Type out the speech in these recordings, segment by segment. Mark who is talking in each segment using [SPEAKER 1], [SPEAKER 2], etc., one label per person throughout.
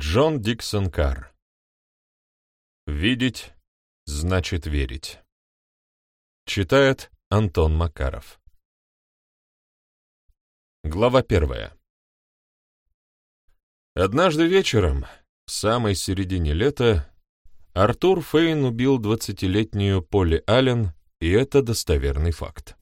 [SPEAKER 1] Джон Диксон Карр. Видеть значит верить. Читает Антон Макаров. Глава первая. Однажды вечером, в самой середине лета, Артур Фейн убил двадцатилетнюю Полли Аллен, и это достоверный факт.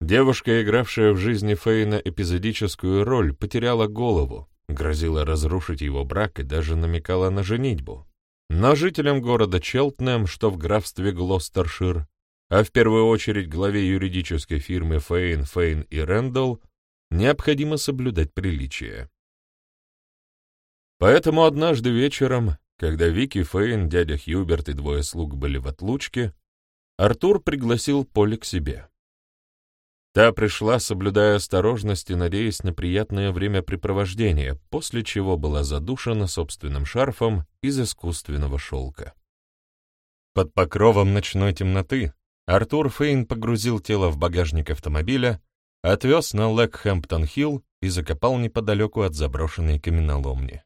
[SPEAKER 1] Девушка, игравшая в жизни Фейна эпизодическую роль, потеряла голову, грозила разрушить его брак и даже намекала на женитьбу. Но жителям города Челтнем, что в графстве Глостершир, а в первую очередь главе юридической фирмы Фейн, Фейн и Рэндалл, необходимо соблюдать приличие. Поэтому однажды вечером, когда Вики, Фейн, дядя Хьюберт и двое слуг были в отлучке, Артур пригласил Поли к себе. Та пришла, соблюдая осторожность и надеясь на приятное времяпрепровождение, после чего была задушена собственным шарфом из искусственного шелка. Под покровом ночной темноты Артур Фейн погрузил тело в багажник автомобиля, отвез на Лэкхэмптон-Хилл и закопал неподалеку от заброшенной каменоломни.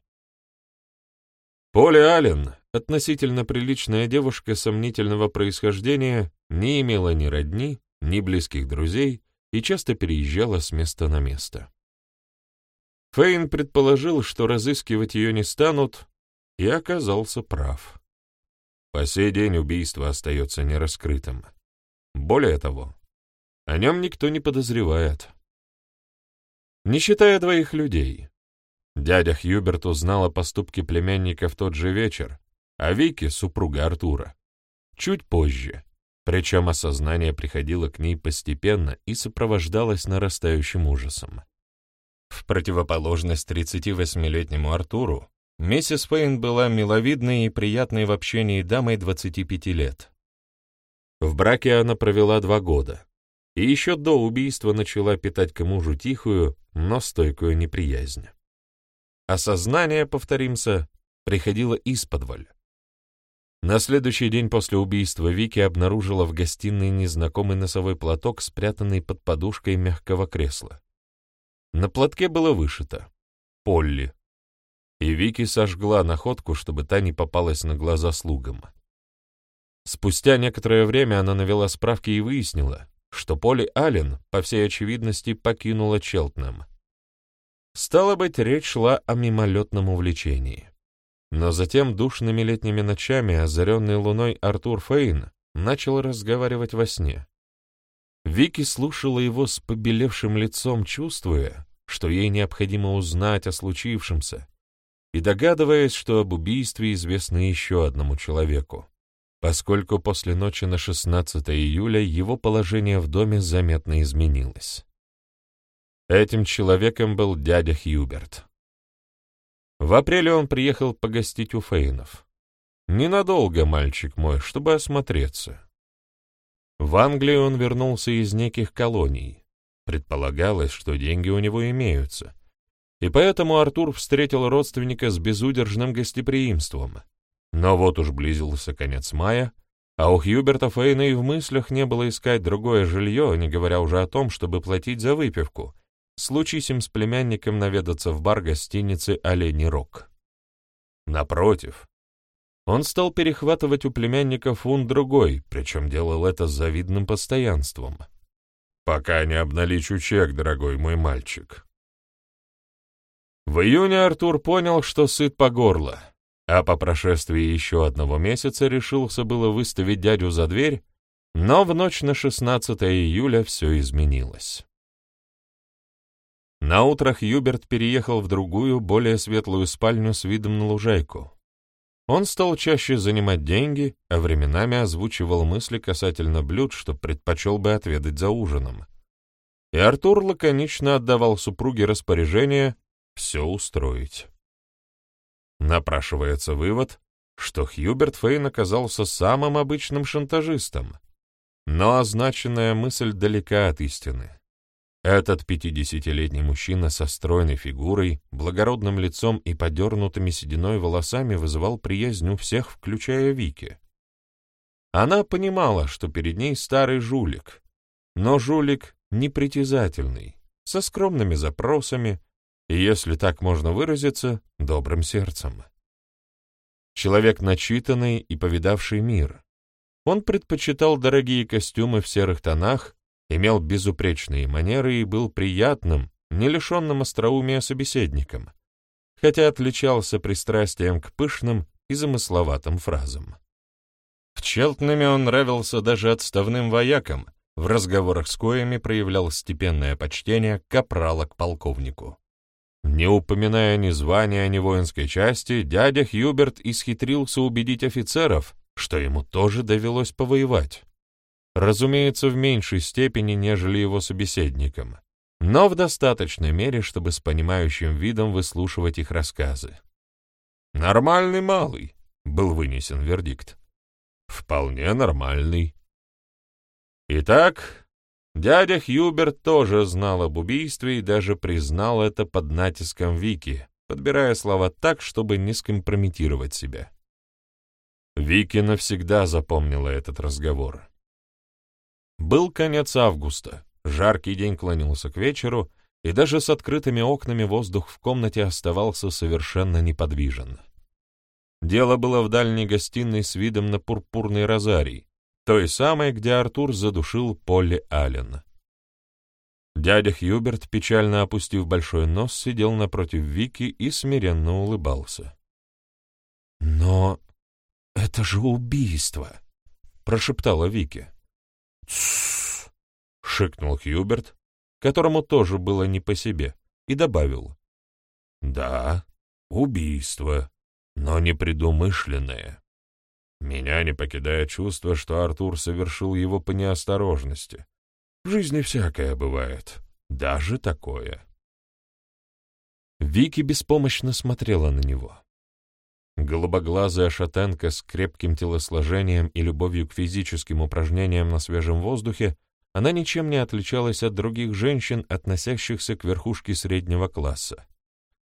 [SPEAKER 1] Поли Аллен, относительно приличная девушка сомнительного происхождения, не имела ни родни, ни близких друзей, и часто переезжала с места на место. Фейн предположил, что разыскивать ее не станут, и оказался прав. По сей день убийство остается нераскрытым. Более того, о нем никто не подозревает. Не считая двоих людей. Дядя Хьюберт узнал о поступке племянника в тот же вечер, а Вики, супруга Артура, чуть позже, причем осознание приходило к ней постепенно и сопровождалось нарастающим ужасом. В противоположность 38-летнему Артуру, миссис Пейн была миловидной и приятной в общении дамой 25 лет. В браке она провела два года, и еще до убийства начала питать к мужу тихую, но стойкую неприязнь. Осознание, повторимся, приходило исподволь. На следующий день после убийства Вики обнаружила в гостиной незнакомый носовой платок, спрятанный под подушкой мягкого кресла. На платке было вышито «Полли». И Вики сожгла находку, чтобы та не попалась на глаза слугам. Спустя некоторое время она навела справки и выяснила, что Полли Аллен, по всей очевидности, покинула Челтнем. Стало быть, речь шла о мимолетном увлечении. Но затем душными летними ночами, озаренный луной Артур Фейн, начал разговаривать во сне. Вики слушала его с побелевшим лицом, чувствуя, что ей необходимо узнать о случившемся, и догадываясь, что об убийстве известно еще одному человеку, поскольку после ночи на 16 июля его положение в доме заметно изменилось. Этим человеком был дядя Хьюберт. В апреле он приехал погостить у Фейнов. Ненадолго, мальчик мой, чтобы осмотреться. В Англию он вернулся из неких колоний. Предполагалось, что деньги у него имеются. И поэтому Артур встретил родственника с безудержным гостеприимством. Но вот уж близился конец мая, а у Хьюберта Фейна и в мыслях не было искать другое жилье, не говоря уже о том, чтобы платить за выпивку, случись им с племянником наведаться в бар гостиницы «Оленей Рог». Напротив, он стал перехватывать у племянника фунт другой, причем делал это с завидным постоянством. «Пока не обналичу чек, дорогой мой мальчик». В июне Артур понял, что сыт по горло, а по прошествии еще одного месяца решился было выставить дядю за дверь, но в ночь на 16 июля все изменилось. На утро Хьюберт переехал в другую, более светлую спальню с видом на лужайку. Он стал чаще занимать деньги, а временами озвучивал мысли касательно блюд, что предпочел бы отведать за ужином. И Артур лаконично отдавал супруге распоряжение все устроить. Напрашивается вывод, что Хьюберт Фейн оказался самым обычным шантажистом, но означенная мысль далека от истины. Этот пятидесятилетний мужчина со стройной фигурой, благородным лицом и подернутыми сединой волосами вызывал приязнь у всех, включая Вики. Она понимала, что перед ней старый жулик, но жулик непритязательный, со скромными запросами, и, если так можно выразиться, добрым сердцем. Человек начитанный и повидавший мир. Он предпочитал дорогие костюмы в серых тонах, имел безупречные манеры и был приятным, не лишенным остроумия собеседником, хотя отличался пристрастием к пышным и замысловатым фразам. В Челтнаме он нравился даже отставным воякам, в разговорах с коями проявлял степенное почтение капрала к полковнику. Не упоминая ни звания, ни воинской части, дядя Хьюберт исхитрился убедить офицеров, что ему тоже довелось повоевать. Разумеется, в меньшей степени, нежели его собеседникам, но в достаточной мере, чтобы с понимающим видом выслушивать их рассказы. «Нормальный малый», — был вынесен вердикт. «Вполне нормальный». Итак, Дядя Хьюберт тоже знал об убийстве и даже признал это под натиском Вики, подбирая слова так, чтобы не скомпрометировать себя. Вики навсегда запомнила этот разговор. Был конец августа, жаркий день клонился к вечеру, и даже с открытыми окнами воздух в комнате оставался совершенно неподвижен. Дело было в дальней гостиной с видом на пурпурный розарий, той самой, где Артур задушил Полли Аллен. Дядя Хьюберт, печально опустив большой нос, сидел напротив Вики и смиренно улыбался. «Но это же убийство!» — прошептала Вики. «Тссс!» — шикнул Хьюберт, которому тоже было не по себе, и добавил. «Да, убийство, но непредумышленное. Меня не покидает чувство, что Артур совершил его по неосторожности. В жизни всякое бывает, даже такое. Вики беспомощно смотрела на него. Голубоглазая шатенка с крепким телосложением и любовью к физическим упражнениям на свежем воздухе, она ничем не отличалась от других женщин, относящихся к верхушке среднего класса.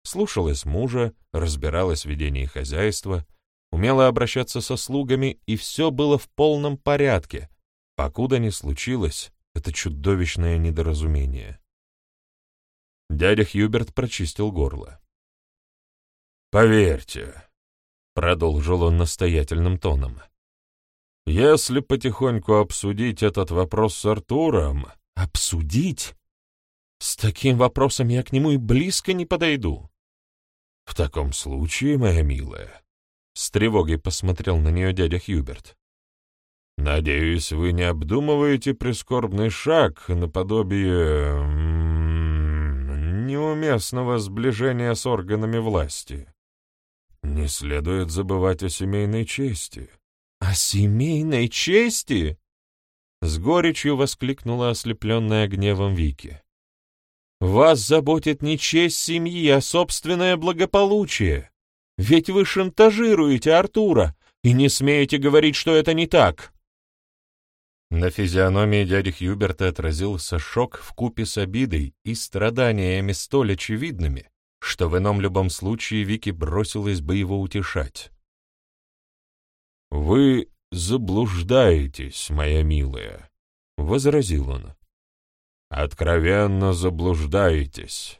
[SPEAKER 1] Слушалась мужа, разбиралась в ведении хозяйства, умела обращаться со слугами, и все было в полном порядке, покуда не случилось это чудовищное недоразумение. Дядя Хьюберт прочистил горло. «Поверьте», — продолжил он настоятельным тоном, — «если потихоньку обсудить этот вопрос с Артуром...» «Обсудить? С таким вопросом я к нему и близко не подойду». «В таком случае, моя милая, с тревогой посмотрел на нее дядя Хьюберт. «Надеюсь, вы не обдумываете прискорбный шаг наподобие... неуместного сближения с органами власти. Не следует забывать о семейной чести». «О семейной чести?» С горечью воскликнула ослепленная гневом Вики. «Вас заботит не честь семьи, а собственное благополучие. Ведь вы шантажируете Артура и не смеете говорить, что это не так. На физиономии дяди Хьюберта отразился шок в купе с обидой и страданиями столь очевидными, что в ином любом случае Вики бросилась бы его утешать. «Вы заблуждаетесь, моя милая», — возразил он. «Откровенно заблуждаетесь.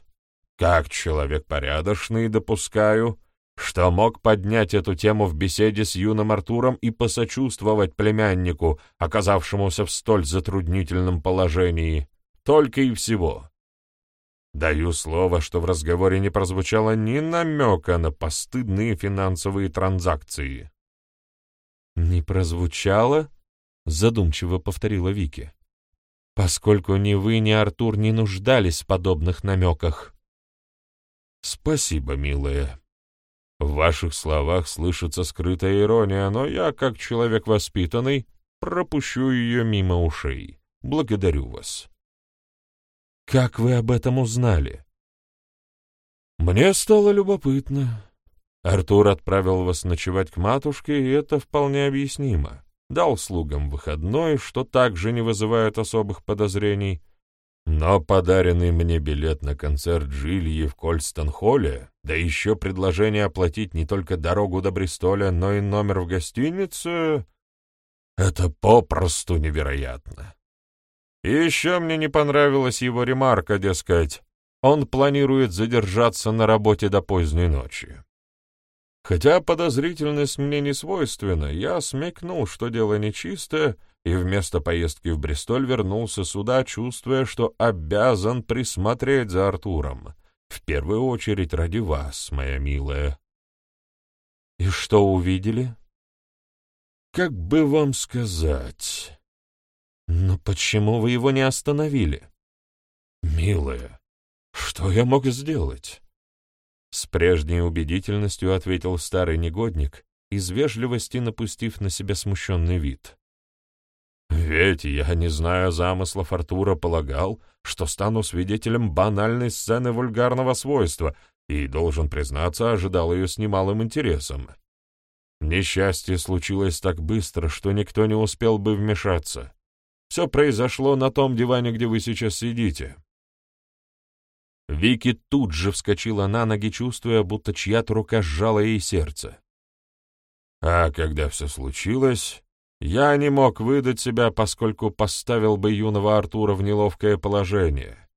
[SPEAKER 1] Как человек порядочный, допускаю, что мог поднять эту тему в беседе с юным Артуром и посочувствовать племяннику, оказавшемуся в столь затруднительном положении. Только и всего. Даю слово, что в разговоре не прозвучало ни намека на постыдные финансовые транзакции. «Не прозвучало?» — задумчиво повторила Вики. «Поскольку ни вы, ни Артур не нуждались в подобных намеках». «Спасибо, милая», в ваших словах слышится скрытая ирония, но я, как человек воспитанный, пропущу ее мимо ушей. Благодарю вас. Как вы об этом узнали? Мне стало любопытно. Артур отправил вас ночевать к матушке, и это вполне объяснимо. Дал слугам выходной, что также не вызывает особых подозрений — но подаренный мне билет на концерт Джильи в Кольстон-холле, да еще предложение оплатить не только дорогу до Бристоля, но и номер в гостинице — это попросту невероятно. И еще мне не понравилась его ремарка, дескать, он планирует задержаться на работе до поздней ночи. Хотя подозрительность мне не свойственна, я смекнул, что дело нечистое, и вместо поездки в Бристоль вернулся сюда, чувствуя, что обязан присмотреть за Артуром. В первую очередь ради вас, моя милая. И что увидели? Как бы вам сказать? Но почему вы его не остановили? Милая, что я мог сделать? С прежней убедительностью ответил старый негодник, из вежливости напустив на себя смущенный вид. «Ведь я, не зная замыслов Артура, полагал, что стану свидетелем банальной сцены вульгарного свойства и, должен признаться, ожидал ее с немалым интересом. Несчастье случилось так быстро, что никто не успел бы вмешаться. Все произошло на том диване, где вы сейчас сидите. Вики тут же вскочила на ноги, чувствуя, будто чья-то рука сжала ей сердце. А когда все случилось, я не мог выдать себя, поскольку поставил бы юного Артура в неловкое положение.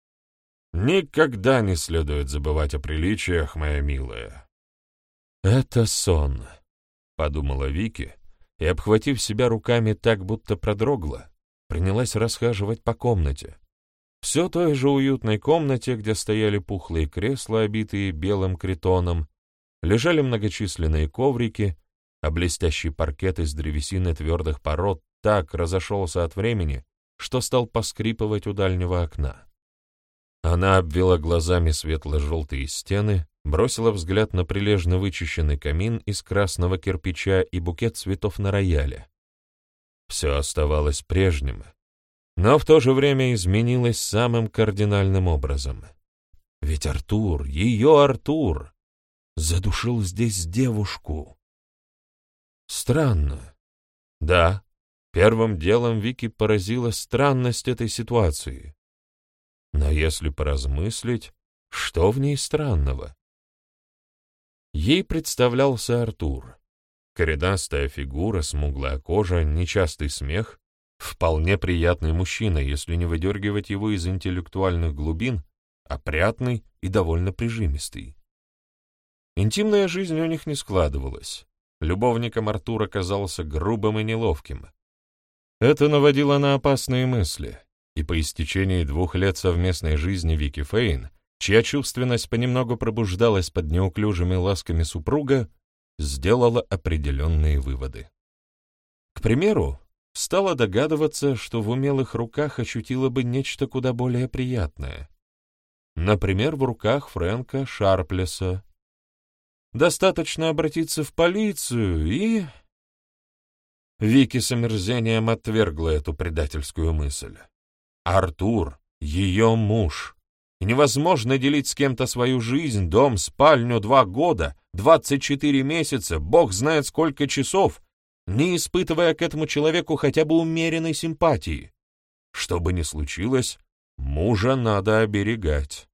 [SPEAKER 1] Никогда не следует забывать о приличиях, моя милая. «Это сон», — подумала Вики, и, обхватив себя руками так, будто продрогла, принялась расхаживать по комнате, все той же уютной комнате, где стояли пухлые кресла, обитые белым критоном, лежали многочисленные коврики, а блестящий паркет из древесины твердых пород так разошелся от времени, что стал поскрипывать у дальнего окна. Она обвела глазами светло-желтые стены, бросила взгляд на прилежно вычищенный камин из красного кирпича и букет цветов на рояле. Все оставалось прежним, но в то же время изменилась самым кардинальным образом. Ведь Артур, ее Артур, задушил здесь девушку. Странно. Да, первым делом Вики поразила странность этой ситуации. Но если поразмыслить, что в ней странного? Ей представлялся Артур. Коренастая фигура, смуглая кожа, нечастый смех, Вполне приятный мужчина, если не выдергивать его из интеллектуальных глубин, опрятный и довольно прижимистый. Интимная жизнь у них не складывалась. Любовником Артур оказался грубым и неловким. Это наводило на опасные мысли, и по истечении двух лет совместной жизни Вики Фейн, чья чувственность понемногу пробуждалась под неуклюжими ласками супруга, сделала определенные выводы. К примеру, стала догадываться, что в умелых руках ощутила бы нечто куда более приятное. Например, в руках Фрэнка Шарплеса. Достаточно обратиться в полицию и... Вики с омерзением отвергла эту предательскую мысль. Артур — ее муж. Невозможно делить с кем-то свою жизнь, дом, спальню два года, двадцать четыре месяца, бог знает сколько часов — не испытывая к этому человеку хотя бы умеренной симпатии. Что бы ни случилось, мужа надо оберегать.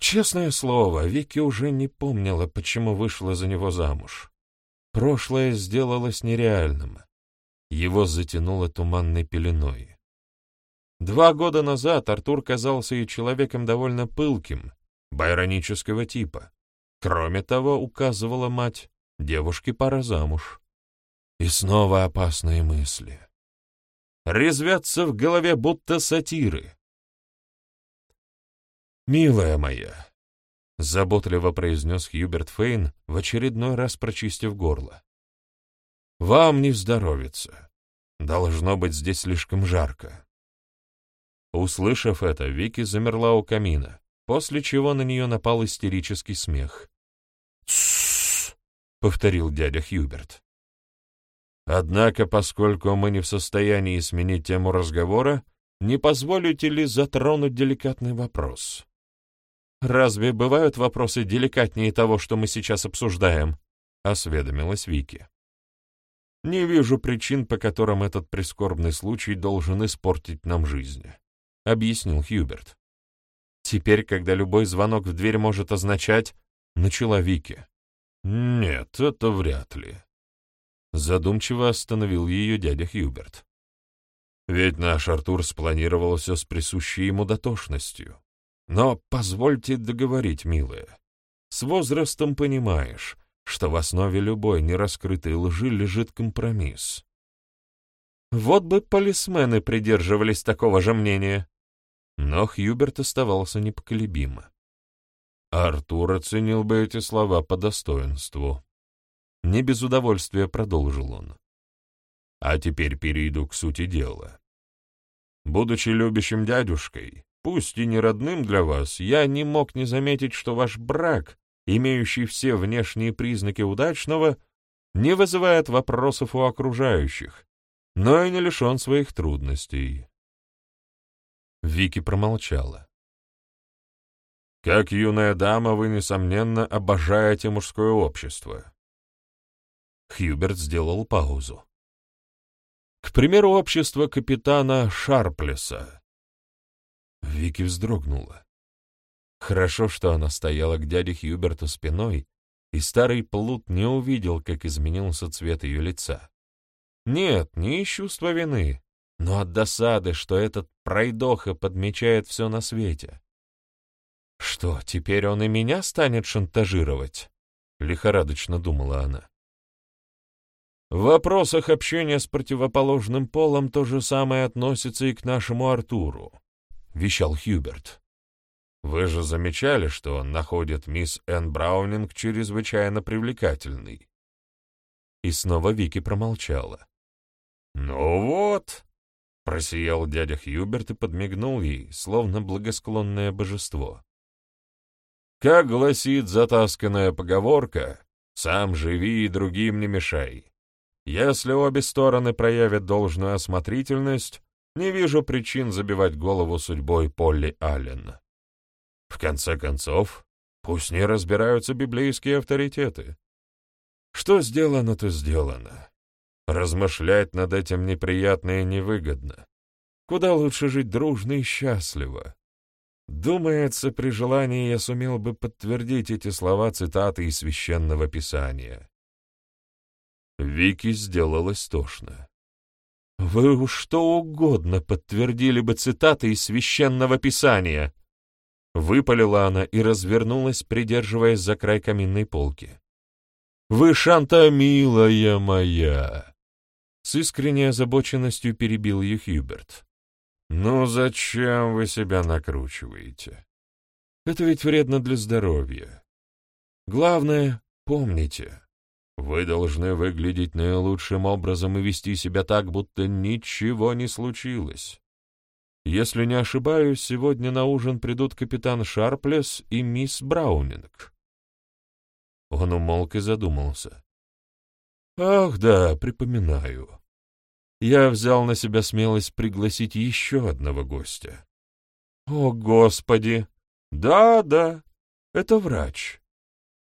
[SPEAKER 1] Честное слово, Вики уже не помнила, почему вышла за него замуж. Прошлое сделалось нереальным. Его затянуло туманной пеленой. Два года назад Артур казался ей человеком довольно пылким, байронического типа. Кроме того, указывала мать, девушке пора замуж. И снова опасные мысли. Резвятся в голове, будто сатиры. «Милая моя», — заботливо произнес Хьюберт Фейн, в очередной раз прочистив горло, — «вам не здоровится. Должно быть здесь слишком жарко». Услышав это, Вики замерла у камина, после чего на нее напал истерический смех. «Тссс!» — повторил дядя Хьюберт. Однако, поскольку мы не в состоянии сменить тему разговора, не позволите ли затронуть деликатный вопрос? «Разве бывают вопросы деликатнее того, что мы сейчас обсуждаем?» — осведомилась Вики. «Не вижу причин, по которым этот прискорбный случай должен испортить нам жизнь», — объяснил Хьюберт. «Теперь, когда любой звонок в дверь может означать...» — начала Вики. «Нет, это вряд ли», Задумчиво остановил ее дядя Хьюберт. Ведь наш Артур спланировал все с присущей ему дотошностью. Но позвольте договорить, милая. С возрастом понимаешь, что в основе любой нераскрытой лжи лежит компромисс. Вот бы полисмены придерживались такого же мнения. Но Хьюберт оставался непоколебимо. Артур оценил бы эти слова по достоинству. Не без удовольствия продолжил он. А теперь перейду к сути дела. Будучи любящим дядюшкой, пусть и не родным для вас, я не мог не заметить, что ваш брак, имеющий все внешние признаки удачного, не вызывает вопросов у окружающих, но и не лишен своих трудностей. Вики промолчала. «Как юная дама, вы, несомненно, обожаете мужское общество». Хьюберт сделал паузу. «К примеру, общество капитана Шарплеса». Вики вздрогнула. Хорошо, что она стояла к дяде Хьюберту спиной, и старый плут не увидел, как изменился цвет ее лица. Нет, не из чувства вины, но от досады, что этот пройдоха подмечает все на свете. «Что, теперь он и меня станет шантажировать?» — лихорадочно думала она. В вопросах общения с противоположным полом то же самое относится и к нашему Артуру, — вещал Хьюберт. Вы же замечали, что он находит мисс Энн Браунинг чрезвычайно привлекательной. И снова Вики промолчала. «Ну вот!» — просиял дядя Хьюберт и подмигнул ей, словно благосклонное божество. «Как гласит затасканная поговорка, сам живи и другим не мешай. Если обе стороны проявят должную осмотрительность, не вижу причин забивать голову судьбой Полли Аллен. В конце концов, пусть не разбираются библейские авторитеты. Что сделано, то сделано. Размышлять над этим неприятно и невыгодно. Куда лучше жить дружно и счастливо. Думается, при желании я сумел бы подтвердить эти слова цитаты из Священного Писания. Вики сделалось тошно. «Вы уж что угодно подтвердили бы цитаты из Священного Писания!» Выпалила она и развернулась, придерживаясь за край каминной полки. «Вы, Шанта, милая моя!» С искренней озабоченностью перебил ее Хьюберт. «Ну зачем вы себя накручиваете? Это ведь вредно для здоровья. Главное, помните, вы должны выглядеть наилучшим образом и вести себя так, будто ничего не случилось. Если не ошибаюсь, сегодня на ужин придут капитан Шарплес и мисс Браунинг». Он умолк и задумался. «Ах да, припоминаю я взял на себя смелость пригласить еще одного гостя. О, Господи! Да-да, это врач.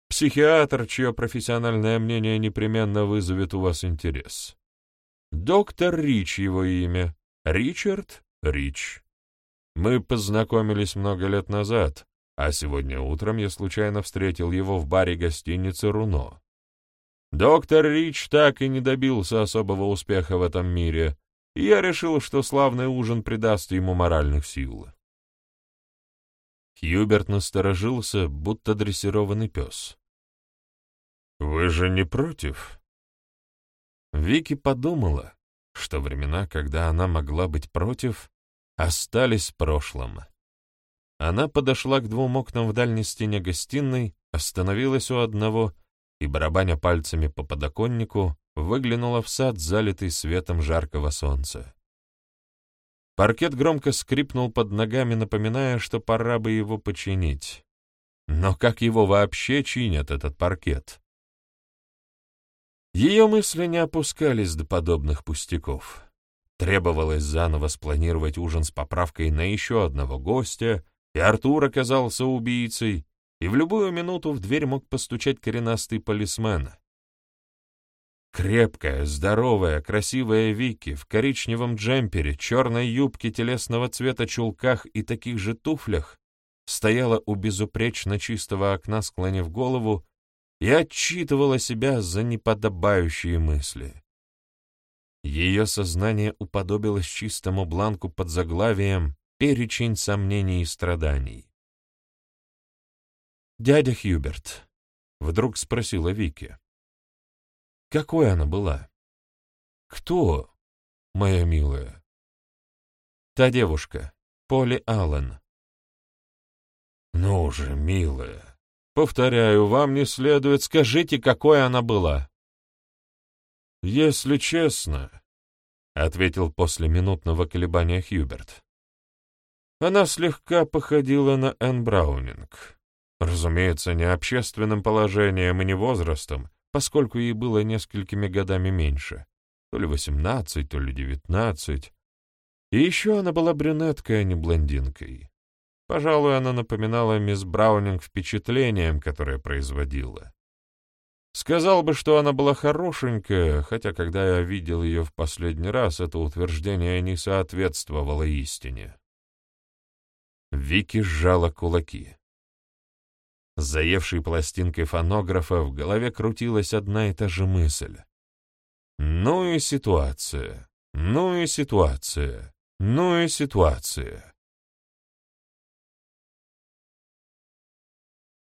[SPEAKER 1] Психиатр, чье профессиональное мнение непременно вызовет у вас интерес. Доктор Рич его имя. Ричард Рич. Мы познакомились много лет назад, а сегодня утром я случайно встретил его в баре гостиницы «Руно». Доктор Рич так и не добился особого успеха в этом мире, и я решил, что славный ужин придаст ему моральных сил. Хьюберт насторожился, будто дрессированный пес. «Вы же не против?» Вики подумала, что времена, когда она могла быть против, остались в прошлом. Она подошла к двум окнам в дальней стене гостиной, остановилась у одного — и, барабаня пальцами по подоконнику, выглянула в сад, залитый светом жаркого солнца. Паркет громко скрипнул под ногами, напоминая, что пора бы его починить. Но как его вообще чинят, этот паркет? Ее мысли не опускались до подобных пустяков. Требовалось заново спланировать ужин с поправкой на еще одного гостя, и Артур оказался убийцей, и в любую минуту в дверь мог постучать коренастый полисмен. Крепкая, здоровая, красивая Вики в коричневом джемпере, черной юбке телесного цвета чулках и таких же туфлях стояла у безупречно чистого окна, склонив голову, и отчитывала себя за неподобающие мысли. Ее сознание уподобилось чистому бланку под заглавием «Перечень сомнений и страданий». «Дядя Хьюберт», — вдруг спросила Вики. «Какой она была?» «Кто, моя милая?» «Та девушка, Поли Аллен». «Ну же, милая, повторяю, вам не следует, скажите, какой она была». «Если честно», — ответил после минутного колебания Хьюберт, она слегка походила на Энн Браунинг. Разумеется, не общественным положением и не возрастом, поскольку ей было несколькими годами меньше, то ли восемнадцать, то ли девятнадцать. И еще она была брюнеткой, а не блондинкой. Пожалуй, она напоминала мисс Браунинг впечатлением, которое производила. Сказал бы, что она была хорошенькая, хотя когда я видел ее в последний раз, это утверждение не соответствовало истине. Вики сжала кулаки. Заевшей пластинкой фонографа в голове крутилась одна и та же мысль. Ну и ситуация, ну и ситуация, ну и ситуация.